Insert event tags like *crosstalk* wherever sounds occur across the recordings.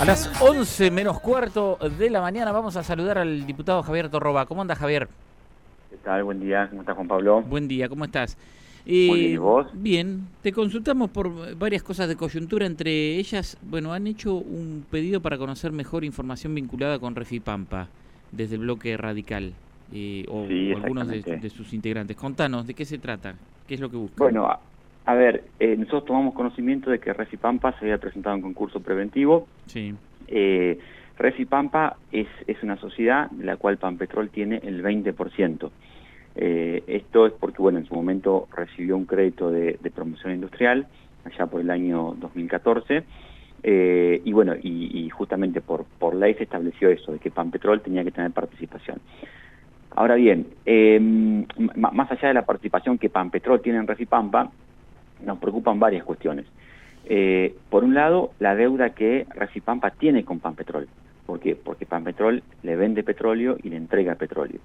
A las 11 menos cuarto de la mañana vamos a saludar al diputado Javier Torroba. ¿Cómo anda Javier? ¿Qué tal? Buen día. ¿Cómo estás, Juan Pablo? Buen día, ¿cómo estás? Muy bien, ¿y vos? Bien, te consultamos por varias cosas de coyuntura, entre ellas, bueno, han hecho un pedido para conocer mejor información vinculada con Refipampa desde el bloque radical eh, o, Sí, algunos de sus integrantes. Contanos, ¿de qué se trata? ¿Qué es lo que buscan? Bueno, a, ver, eh, nosotros tomamos conocimiento de que Recipampa se había presentado en concurso preventivo. Sí, Eh, Recipampa es, es una sociedad de la cual Pampetrol tiene el 20%. Eh, esto es porque, bueno, en su momento recibió un crédito de, de promoción industrial, allá por el año 2014, eh, y bueno, y, y justamente por, por ley se estableció eso, de que Pampetrol tenía que tener participación. Ahora bien, eh, m- más allá de la participación que Pampetrol tiene en Recipampa, nos preocupan varias cuestiones. Eh, por un lado, la deuda que Recipampa tiene con Pampetrol. ¿Por? Porque Pampetrol le vende petróleo y le entrega petróleo.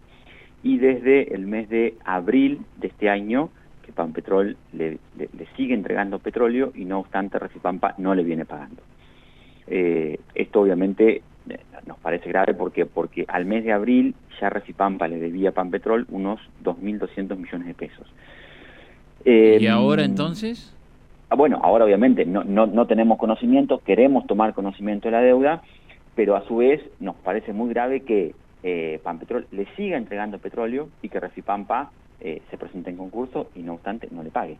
Y desde el mes de abril de este año, que Pampetrol le, le- le sigue entregando petróleo y no obstante Recipampa no le viene pagando. Eh, esto obviamente eh, nos parece grave porque porque al mes de abril ya Recipampa le debía a Pampetrol unos 2.200 millones de pesos. ¿Y Eh, ahora entonces? Ah, Bueno, ahora obviamente no, no, no tenemos conocimiento, queremos tomar conocimiento de la deuda, pero a su vez nos parece muy grave que eh, Pampetrol le siga entregando petróleo y que Recipampa eh, se presente en concurso y no obstante no le pague.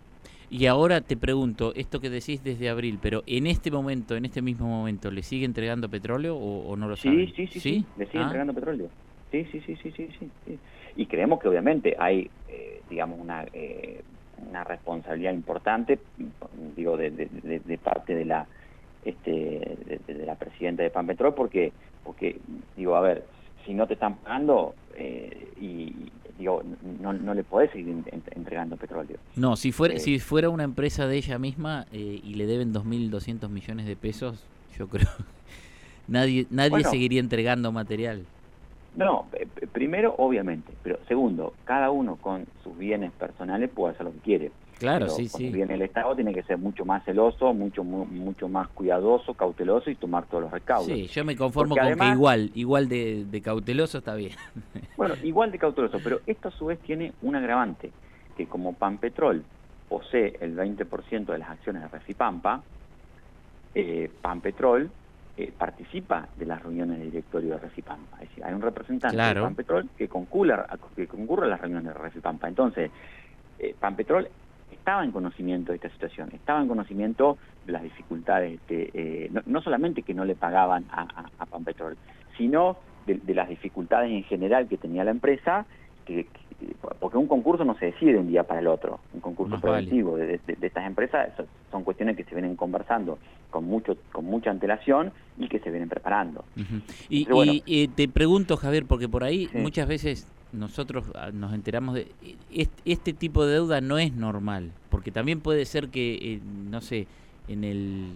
Y ahora te pregunto, esto que decís desde abril, pero en este momento, en este mismo momento, ¿le sigue entregando petróleo o, o no lo Sí, saben? sí, sí, sí, le sigue Ah, entregando petróleo. Sí, sí, sí, sí, sí, sí, sí. Y creemos que obviamente hay, eh, digamos, una, eh, una responsabilidad importante, digo, de, de- parte de la este de, la presidenta de Pampetrol, porque, porque digo, a ver, si no te están pagando eh, y, digo, no, no le podés seguir en- en- entregando petróleo. No, si fuera, Eh, si fuera una empresa de ella misma eh, y le deben 2.200 millones de pesos, yo creo *laughs* nadie nadie Bueno. seguiría entregando material. No, primero, obviamente, pero segundo, cada uno con sus bienes personales puede hacer lo que quiere. Claro, Pero sí, sí. viene el Estado tiene que ser mucho más celoso, mucho mu- mucho más cuidadoso, cauteloso y tomar todos los recaudos. Sí, yo me conformo Porque con que igual, igual de, de cauteloso está bien. *laughs* Bueno, igual de cauteloso, pero esto a su vez tiene un agravante, que como Pampetrol posee el 20% de las acciones de Recipampa, eh, Pampetrol eh, participa de las reuniones de directorio de Recipampa. Es decir, hay un representante Claro. de Pampetrol que concurre, a, que concurre a las reuniones de Recipampa. Entonces, eh, Pampetrol estaba en conocimiento de esta situación, estaba en conocimiento de las dificultades, de, eh, no, no solamente que no le pagaban a, a, a Pampetrol, sino de, de las dificultades en general que tenía la empresa, que- porque un concurso no se decide de un día para el otro, un concurso vale. preventivo de, de- de estas empresas son- cuestiones que se vienen conversando con mucho con mucha antelación y que se vienen preparando. Y, Pero bueno. y, eh, te pregunto, Javier, porque por ahí Sí. muchas veces nosotros ah, nos enteramos de este, este tipo de deuda no es normal, porque también puede ser que, eh, no sé, en el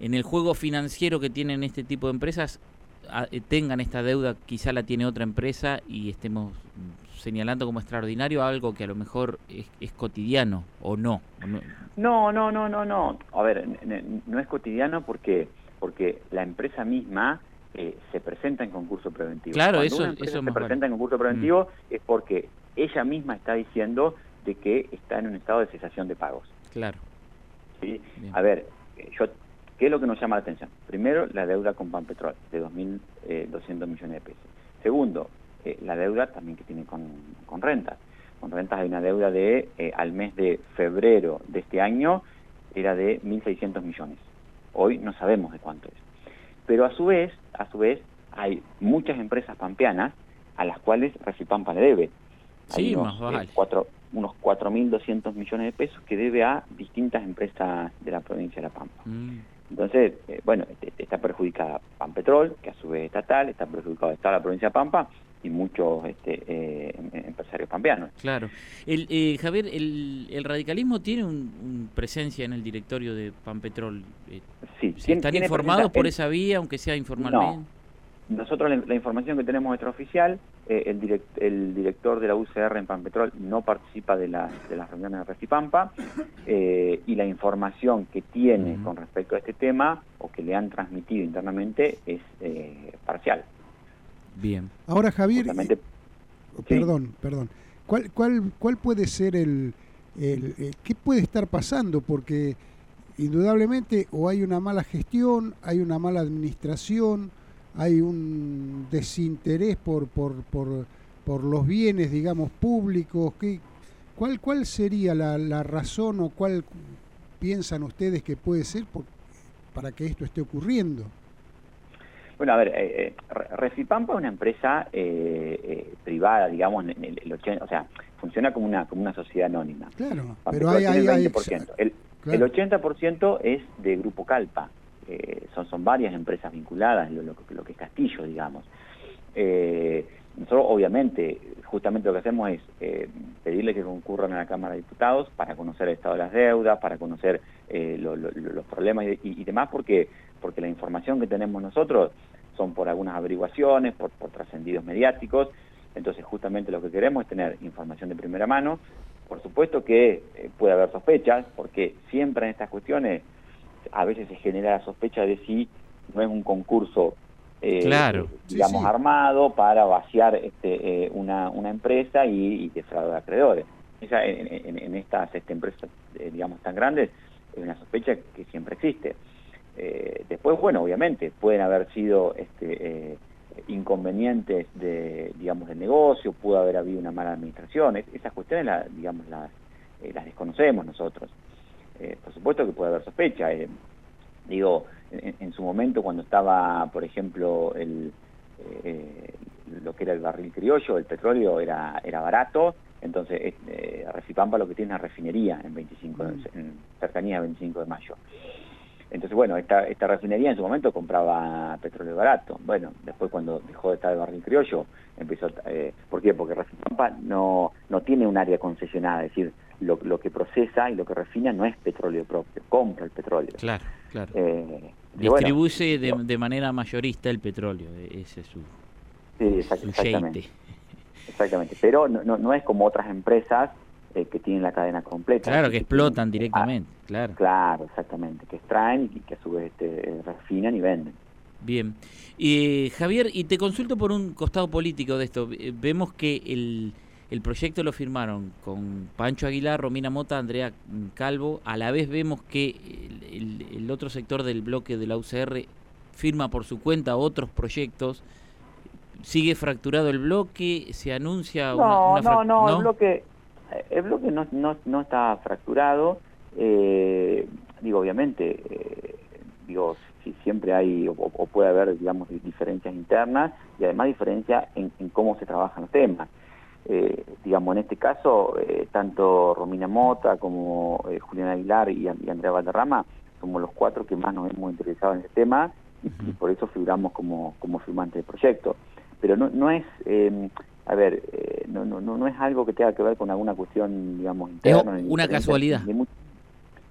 en el juego financiero que tienen este tipo de empresas tengan esta deuda, quizá la tiene otra empresa y estemos mm, señalando como extraordinario algo que a lo mejor es, es cotidiano o no. no. No, no, no, no. A ver, no es cotidiano porque porque la empresa misma eh, se presenta en concurso preventivo. Claro, Cuando eso- una empresa eso se vale. presenta en concurso preventivo es porque ella misma está diciendo de que está en un estado de cesación de pagos. Claro. ¿sí? Bien. A ver, eh, yo, ¿qué es lo que nos llama la atención? Primero, la deuda con Pampetrol, de 2.200 millones de pesos. Segundo, eh, la deuda también que tiene con, con rentas. Con rentas hay una deuda de, eh, al mes de febrero de este año, era de 1.600 millones. Hoy no sabemos de cuánto es. Pero a su vez, a su vez, hay muchas empresas pampeanas a las cuales Recipampa le debe. Hay Sí, unos, más vale. eh, cuatro, unos 4.200 millones de pesos que debe a distintas empresas de la provincia de La Pampa. Mm. Entonces, eh, bueno, este- está perjudicada Pampetrol, que a su vez es estatal, está perjudicado está la provincia de Pampa y muchos este, eh, em- empresarios pampeanos. Claro. El, eh, Javier, el, el radicalismo tiene un, un presencia en el directorio de Pampetrol. Eh, Sí, ¿sí ¿quién- ¿Están tiene informados por el- esa vía, aunque sea informalmente? Nosotros la, la información que tenemos extraoficial eh, el, el, director de la UCR en Pampetrol no participa de, las de las reuniones de Recipampa eh, y la información que tiene con respecto a este tema o que le han transmitido internamente es eh, parcial. Bien. Ahora Javier, perdón, perdón. ¿Cuál, cuál, ¿Cuál puede ser el, el, qué puede estar pasando? Porque indudablemente o hay una mala gestión, hay una mala administración, hay un desinterés por, por, por, por los bienes, digamos, públicos. ¿Qué, cuál, ¿Cuál sería la, la razón o cuál piensan ustedes que puede ser para que esto esté ocurriendo? Bueno, a ver, eh, eh Recipampa es una empresa eh, eh, privada, digamos, en el, 80, o sea, funciona como una como una sociedad anónima. Claro, pero hay, hay, el 20%. El, el 80% es de Grupo Calpa. Eh, son, son varias empresas vinculadas, lo, que es Castillo, digamos. Eh, nosotros, obviamente, justamente lo que hacemos es eh, pedirle que concurran a la Cámara de Diputados para conocer el estado de las deudas, para conocer los problemas y, demás, porque, porque la información que tenemos nosotros son por algunas averiguaciones, por, por trascendidos mediáticos, entonces justamente lo que queremos es tener información de primera mano, por supuesto que puede haber sospechas, porque siempre en estas cuestiones a veces se genera la sospecha de si no es un concurso eh, digamos armado para vaciar este, eh, una, una empresa y, y defraudar acreedores. Esa, en, estas este, empresas eh, digamos tan grandes es una sospecha que siempre existe. después, bueno, obviamente pueden haber sido este, inconvenientes de digamos del negocio, pudo haber habido una mala administración. esas cuestiones, digamos, las, las desconocemos nosotros. Eh, por supuesto que puede haber sospecha. Eh, digo, en, su momento cuando estaba, por ejemplo, el, eh, lo que era el barril criollo, el petróleo era, era barato, entonces eh, Recipampa lo que tiene es una refinería en, 25, en cercanía del 25 de mayo. Entonces, bueno, esta, esta refinería en su momento compraba petróleo barato. Bueno, después cuando dejó de estar el barril criollo, empezó... Eh, ¿Por qué? Porque Recipampa no, no tiene un área concesionada, es decir, lo, lo, que procesa y lo que refina no es petróleo propio, compra el petróleo. Claro, claro. Eh, Distribuye de, de, manera mayorista el petróleo, e-, ese es su, sí, exactamente. Exactamente, pero no, no, no es como otras empresas eh, que tienen la cadena completa. Claro, que, explotan directamente, claro. Claro, exactamente, que extraen y que a su vez este, refinan y venden. Bien. y Javier, y te consulto por un costado político de esto. Eh, vemos que el, el proyecto lo firmaron con Pancho Aguilar, Romina Mota, Andrea Calvo. A la vez vemos que el, el, otro sector del bloque de la UCR firma por su cuenta otros proyectos. ¿Sigue fracturado el bloque? ¿Se anuncia no, una, no, no, no, el bloque el bloque no, no, no está fracturado, eh, digo, obviamente, eh, digo, si siempre hay o, puede haber, digamos, diferencias internas y además diferencias en, cómo se trabajan los temas. Eh, digamos, en este caso, tanto Romina Mota como Julián Aguilar y, Andrea Valderrama somos los cuatro que más nos hemos interesado en este tema y, por eso figuramos como, como firmantes del proyecto. Pero no, no es a ver, eh, no, no, no es algo que tenga que ver con alguna cuestión, digamos, interna. una casualidad.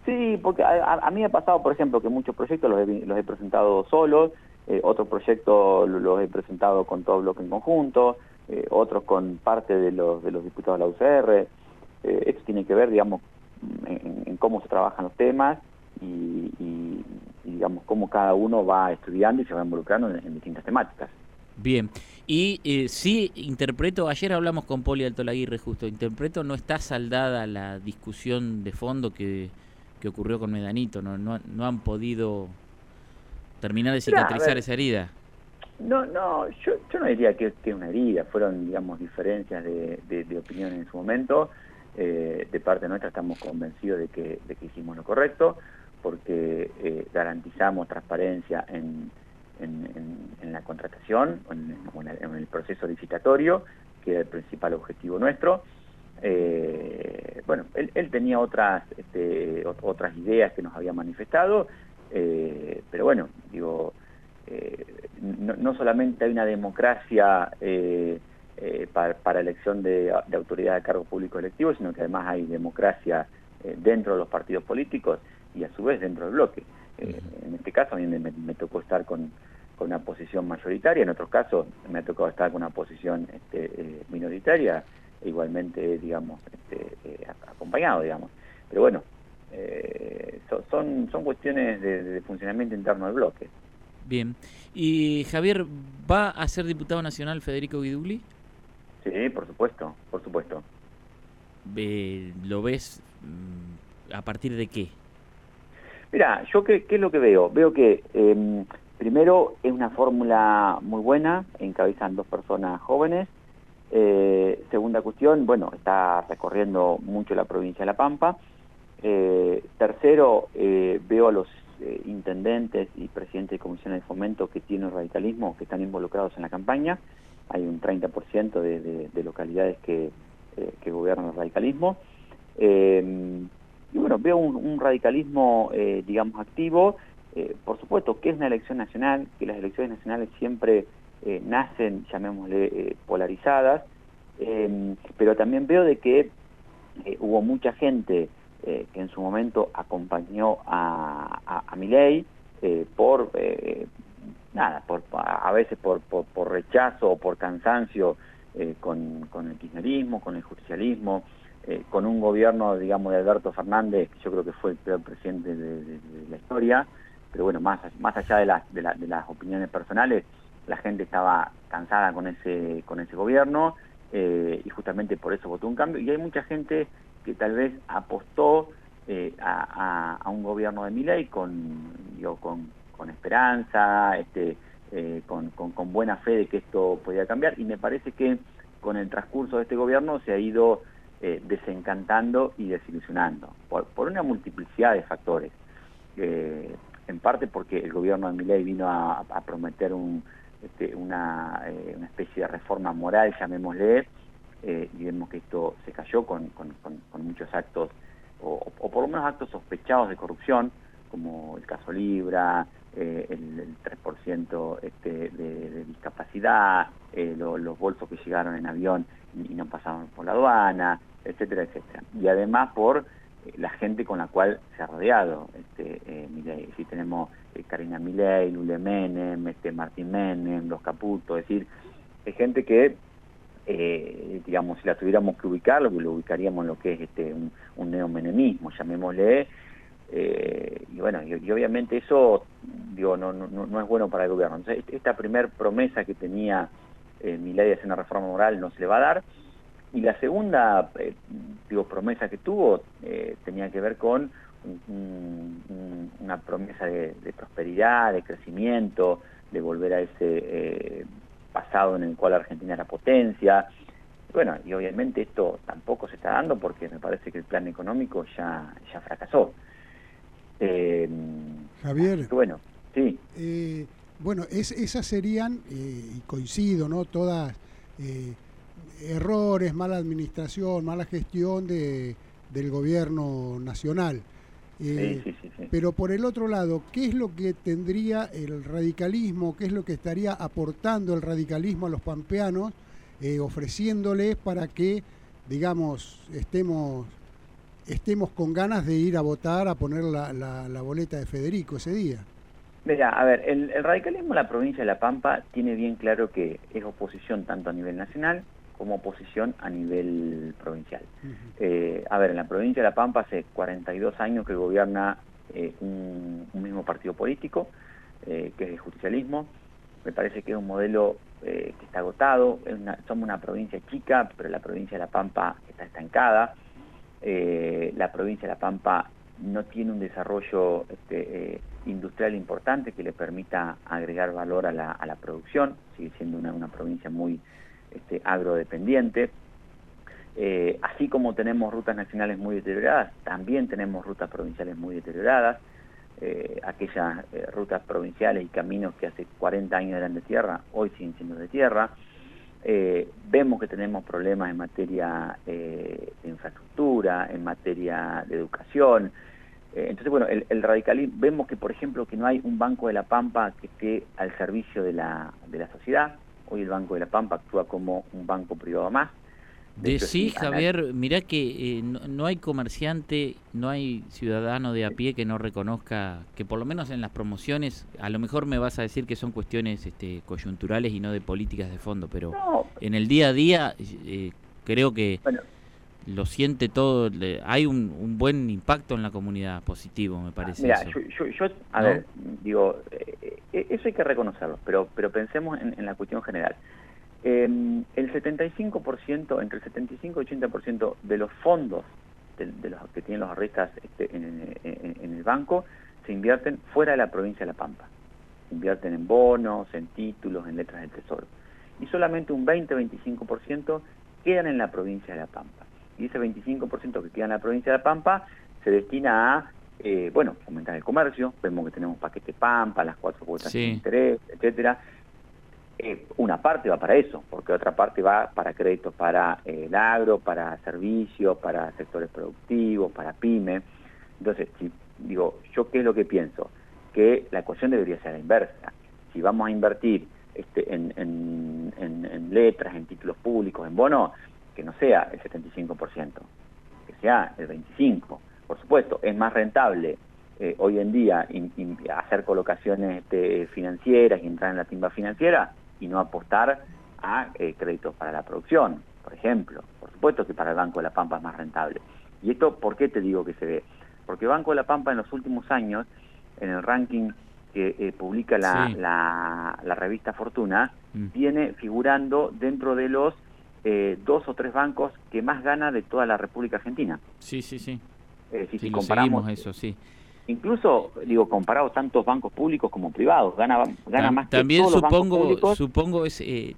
sí, porque a, mí me ha pasado, por ejemplo, que muchos proyectos los he, los he presentado solos, eh, otros proyectos los he presentado con todo el bloque en conjunto, eh, otros con parte de los, de los diputados de la UCR. esto tiene que ver, digamos, en, cómo se trabajan los temas y, digamos, cómo cada uno va estudiando y se va involucrando en distintas temáticas. Bien, y eh, sí interpreto, ayer hablamos con Poli Alto Laguirre justo, interpreto no está saldada la discusión de fondo que, que ocurrió con Medanito, no, no, no han podido terminar de cicatrizar esa herida. No, no, yo, no diría que, es una herida, fueron, digamos, diferencias de, de, opinión en su momento. Eh, de parte nuestra estamos convencidos de que, de que hicimos lo correcto, porque eh, garantizamos transparencia en, en, la contratación, en, el proceso licitatorio, que era el principal objetivo nuestro. Eh, bueno, él, tenía otras, este, otras ideas que nos había manifestado, pero bueno, digo, eh, no, solamente hay una democracia para, elección de, de autoridad de cargos públicos electivos, sino que además hay democracia dentro de los partidos políticos y a su vez dentro del bloque. en este caso a mí me, tocó estar con, con una posición mayoritaria, en otros casos me ha tocado estar con una posición este, eh, minoritaria, e igualmente, digamos, este, eh, acompañado, digamos. Pero bueno, eh, son, son cuestiones de, funcionamiento interno del bloque. Bien. ¿Y Javier, va a ser diputado nacional Federico Guidugli? Sí, por supuesto, por supuesto. ¿Lo ves mm, a partir de qué? Mira, yo qué, qué es lo que veo. Veo que em, primero es una fórmula muy buena, encabezan dos personas jóvenes. Eh, segunda cuestión, bueno, está recorriendo mucho la provincia de La Pampa. Eh, tercero, eh, veo a los intendentes y presidentes de comisiones de fomento que tienen radicalismo, que están involucrados en la campaña. Hay un 30% de, de, localidades que, que gobiernan el radicalismo. Y bueno, veo un, radicalismo, eh, digamos, activo. Eh, por supuesto que es una elección nacional, que las elecciones nacionales siempre eh, nacen, llamémosle, polarizadas, pero también veo de que hubo mucha gente que en su momento acompañó a, a, a Milei por, nada, por, a veces por, por, rechazo o por cansancio con, con el kirchnerismo, con el judicialismo, eh, con un gobierno, digamos, de Alberto Fernández, que yo creo que fue el peor presidente de, la historia, pero bueno, más, más allá de, de, las opiniones personales, la gente estaba cansada con ese, con ese gobierno eh, y justamente por eso votó un cambio. Y hay mucha gente que tal vez apostó eh, a, un gobierno de Milei con, digo, con, con esperanza, este, con, con, con buena fe de que esto podía cambiar y me parece que con el transcurso de este gobierno se ha ido eh, desencantando y desilusionando, por, una multiplicidad de factores. Eh, en parte porque el gobierno de Milei vino a, prometer este, una, eh, una, especie de reforma moral, llamémosle, y vemos que esto se cayó con, muchos actos, o, por lo menos actos sospechados de corrupción, como el caso Libra, el, 3% este, de, discapacidad, los bolsos que llegaron en avión y, no pasaban por la aduana, etcétera, etcétera. Y además por eh, la gente con la cual se ha rodeado este, eh, Si tenemos eh, Karina Milei, Lule Menem, este, Martín Menem, Los Caputo, es decir, es gente que, eh, digamos, si la tuviéramos que ubicar, lo, ubicaríamos en lo que es este, un, un neomenemismo, llamémosle, y bueno, y, obviamente eso, no, es bueno para el gobierno. Entonces, esta primer promesa que tenía eh, de hacer una reforma moral no se le va a dar, y la segunda eh, digo, promesa que tuvo eh, tenía que ver con una promesa de, prosperidad, de crecimiento, de volver a ese eh, pasado en el cual Argentina era potencia. Bueno, y obviamente esto tampoco se está dando porque me parece que el plan económico ya, ya fracasó. Javier. Bueno, sí. bueno, es, esas serían, y coincido, ¿no? Todas errores, mala administración, mala gestión de, del gobierno nacional. Eh, pero por el otro lado, ¿qué es lo que tendría el radicalismo, qué es lo que estaría aportando el radicalismo a los pampeanos, eh, ofreciéndoles para que, digamos, estemos, estemos con ganas de ir a votar, a poner la, la, boleta de Federico ese día? Mira, a ver, el, el radicalismo en la provincia de La Pampa tiene bien claro que es oposición tanto a nivel nacional como oposición a nivel provincial. Eh, a ver, en la provincia de La Pampa hace 42 años que gobierna eh, un, mismo partido político, eh, que es el justicialismo. Me parece que es un modelo que está agotado. somos una provincia chica, pero la provincia de La Pampa está estancada. la provincia de La Pampa no tiene un desarrollo este, industrial importante que le permita agregar valor a la, a la producción. Sigue siendo una, una provincia muy este, agrodependiente. Eh, así como tenemos rutas nacionales muy deterioradas, también tenemos rutas provinciales muy deterioradas. Eh, aquellas eh, rutas provinciales y caminos que hace 40 años eran de tierra, hoy siguen siendo de tierra. vemos que tenemos problemas en materia de infraestructura, en materia de educación. entonces, bueno, el, el, radicalismo, vemos que, por ejemplo, que no hay un banco de la Pampa que esté al servicio de la, de la sociedad, Hoy el Banco de la Pampa actúa como un banco privado más. De, sí, Javier, mirá que eh, no, hay comerciante, no hay ciudadano de a pie que no reconozca que por lo menos en las promociones, a lo mejor me vas a decir que son cuestiones este, coyunturales y no de políticas de fondo, pero en el día a día eh, creo que lo siente todo, hay un, buen impacto en la comunidad positivo, me parece. Mira, Yo, a ver, digo, eh, eso hay que reconocerlo, pero, pero pensemos en la cuestión general. Eh, el 75%, entre el 75 y 80% de los fondos de, los que tienen los ahorristas este, en, el banco se invierten fuera de la provincia de La Pampa. Se invierten en bonos, en títulos, en letras del tesoro. Y solamente un 20-25% quedan en la provincia de La Pampa. Y ese 25% que queda en la provincia de La Pampa se destina a, eh, bueno, aumentar el comercio. Vemos que tenemos paquete Pampa, las cuatro cuotas de interés, etcétera eh, una parte va para eso, porque otra parte va para créditos para eh, el agro, para servicios, para sectores productivos, para pyme. Entonces, si, digo, ¿yo qué es lo que pienso? Que la ecuación debería ser la inversa. Si vamos a invertir este, en, letras, en títulos públicos, en bonos, que no sea el 75%, que sea el 25%. Por supuesto, es más rentable eh, hoy en día hacer colocaciones este, financieras y entrar en la timba financiera y no apostar a eh, créditos para la producción, por ejemplo. Por supuesto que para el Banco de la Pampa es más rentable. ¿Y esto por qué te digo que se ve? Porque Banco de la Pampa en los últimos años, en el ranking que eh, publica la, la, revista Fortuna, mm. viene figurando dentro de los eh, dos o tres bancos que más gana de toda la República Argentina. Sí, sí, sí. Si comparamos eso, sí. incluso digo comparado tantos bancos públicos como privados gana gana más también que todos supongo los bancos supongo es eh,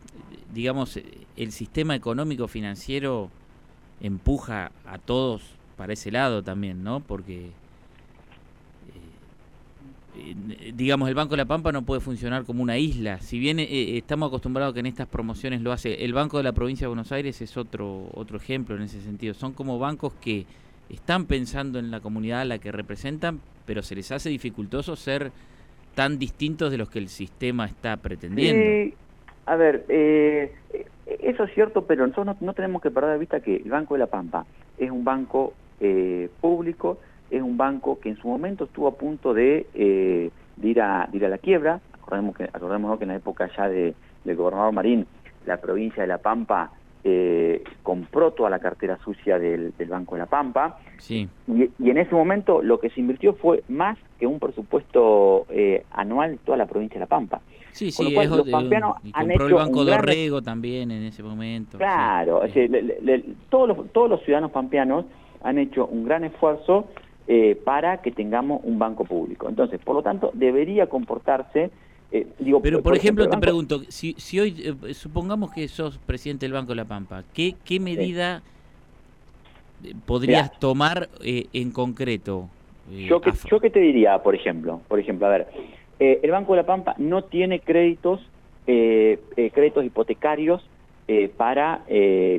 digamos el sistema económico financiero empuja a todos para ese lado también no porque eh, eh, digamos el Banco de la Pampa no puede funcionar como una isla. Si bien estamos acostumbrados que en estas promociones lo hace el Banco de la Provincia de Buenos Aires es otro otro ejemplo en ese sentido. Son como bancos que están pensando en la comunidad a la que representan, pero se les hace dificultoso ser tan distintos de los que el sistema está pretendiendo. a ver, eh, eso es cierto, pero nosotros no, tenemos que perder de vista que el Banco de la Pampa es un banco eh, público, es un banco que en su momento estuvo a punto de, eh, ir, a, ir a la quiebra. Acordemos que, acordemos que en la época ya de, del gobernador Marín, la provincia de La Pampa eh, compró toda la cartera sucia del, Banco de la Pampa. Sí. Y, en ese momento lo que se invirtió fue más que un presupuesto eh, anual toda la provincia de La Pampa. Sí, sí, los pampeanos han hecho el Banco de Orrego también en ese momento. Claro, todos, los, todos los ciudadanos pampeanos han hecho un gran esfuerzo eh, para que tengamos un banco público. Entonces, por lo tanto, debería comportarse eh, Pero, por, ejemplo, te pregunto, si, si hoy, eh, supongamos que sos presidente del Banco de la Pampa, ¿qué, qué medida eh, podrías tomar en concreto? yo, que, yo que te diría, por ejemplo, por ejemplo, a ver, el Banco de la Pampa no tiene créditos, créditos hipotecarios para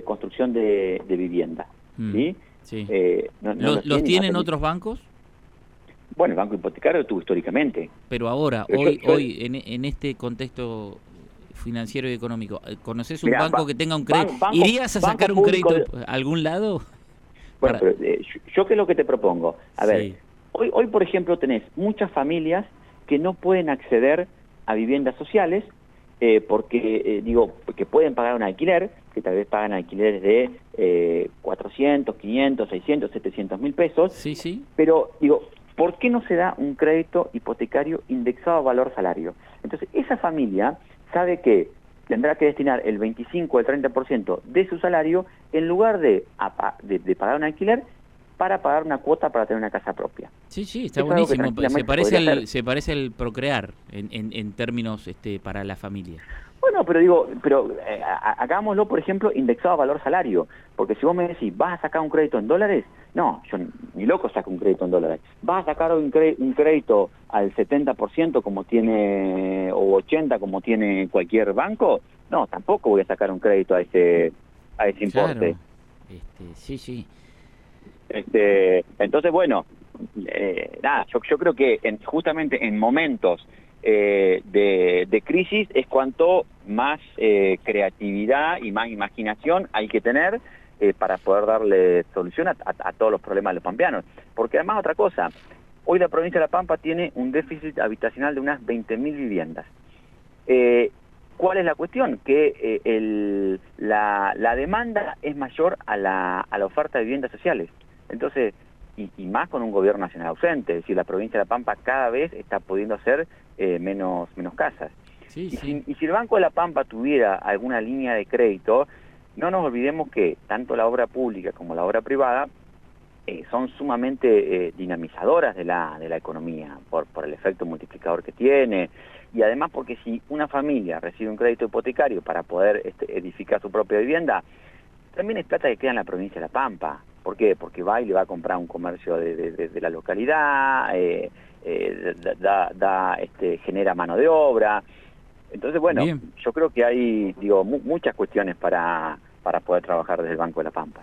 construcción de, vivienda. Mm, ¿sí? ¿Los, tienen otros bancos? Bueno, el banco hipotecario tuvo históricamente. Pero ahora, hoy, hoy en, este contexto financiero y económico, ¿conoces un banco que tenga un crédito? ¿Irías a sacar un crédito a algún lado? Bueno, pero, eh, yo qué es lo que te propongo. A ver, hoy, hoy por ejemplo tenés muchas familias que no pueden acceder a viviendas sociales eh, porque, eh, digo, que pueden pagar un alquiler, que tal vez pagan alquileres de eh, 400, 500, 600, 700 mil pesos. Sí, sí. Pero, digo, ¿por qué no se da un crédito hipotecario indexado a valor salario? Entonces, esa familia sabe que tendrá que destinar el 25 o el 30% de su salario en lugar de, de, pagar un alquiler para pagar una cuota para tener una casa propia. Sí, sí, está buenísimo. Se parece, al, se parece al procrear en, en, en términos este, para la familia. Bueno, pero digo, pero eh, hagámoslo, por ejemplo, indexado a valor salario, porque si vos me decís, ¿vas a sacar un crédito en dólares? No, yo ni loco saco un crédito en dólares. ¿Vas a sacar un, crédito al 70% como tiene, o 80% como tiene cualquier banco? No, tampoco voy a sacar un crédito a ese, a ese importe. Este, sí, sí. Este, entonces, bueno, eh, nada, yo, yo creo que en, justamente en momentos eh, de, crisis es cuanto más eh, creatividad y más imaginación hay que tener eh, para poder darle solución a, todos los problemas de los pampeanos. Porque además otra cosa, hoy la provincia de La Pampa tiene un déficit habitacional de unas 20.000 viviendas. Eh, ¿Cuál es la cuestión? Que eh, la, demanda es mayor a la, a la oferta de viviendas sociales. Entonces, y, más con un gobierno nacional ausente, es decir, la provincia de La Pampa cada vez está pudiendo hacer menos, menos casas. Y, Si, y si el Banco de La Pampa tuviera alguna línea de crédito, no nos olvidemos que tanto la obra pública como la obra privada eh, son sumamente eh, dinamizadoras de la, de la economía por, por el efecto multiplicador que tiene y además porque si una familia recibe un crédito hipotecario para poder este, edificar su propia vivienda, también es plata que queda en la provincia de La Pampa. ¿Por qué? Porque va y le va a comprar un comercio de, la localidad, eh, da, este, genera mano de obra. Entonces, bueno, yo creo que hay digo muchas cuestiones para, para poder trabajar desde el Banco de la Pampa.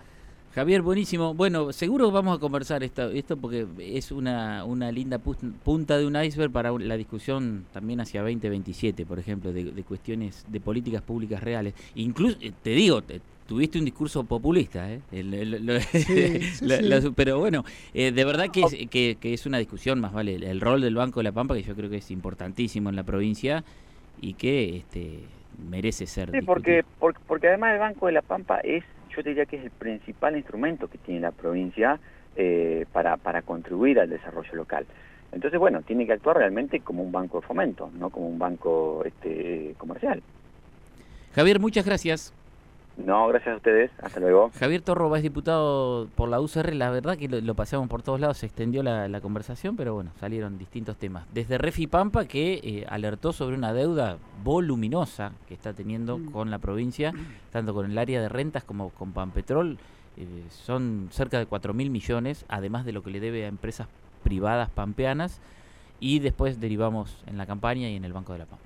Javier, buenísimo. Bueno, seguro vamos a conversar esto, esto porque es una, una linda punta de un iceberg para la discusión también hacia 2027, por ejemplo, de, cuestiones de políticas públicas reales. Incluso, eh, te digo, tuviste un discurso populista, ¿eh? pero bueno, eh, de verdad que es, que, es una discusión más, ¿vale? El, rol del Banco de la Pampa, que yo creo que es importantísimo en la provincia y que este, merece ser. Sí, porque, porque, además el Banco de la Pampa es, yo diría que es el principal instrumento que tiene la provincia eh, para, para contribuir al desarrollo local. Entonces, bueno, tiene que actuar realmente como un banco de fomento, no como un banco este, comercial. Javier, muchas gracias. No, gracias a ustedes. Hasta luego. Javier Torroba es diputado por la UCR. La verdad que lo, pasamos por todos lados, se extendió la, conversación, pero bueno, salieron distintos temas. Desde Refi Pampa, que eh, alertó sobre una deuda voluminosa que está teniendo mm. con la provincia, tanto con el área de rentas como con Pampetrol. Eh, son cerca de 4 mil millones, además de lo que le debe a empresas privadas pampeanas. Y después derivamos en la campaña y en el Banco de la Pampa.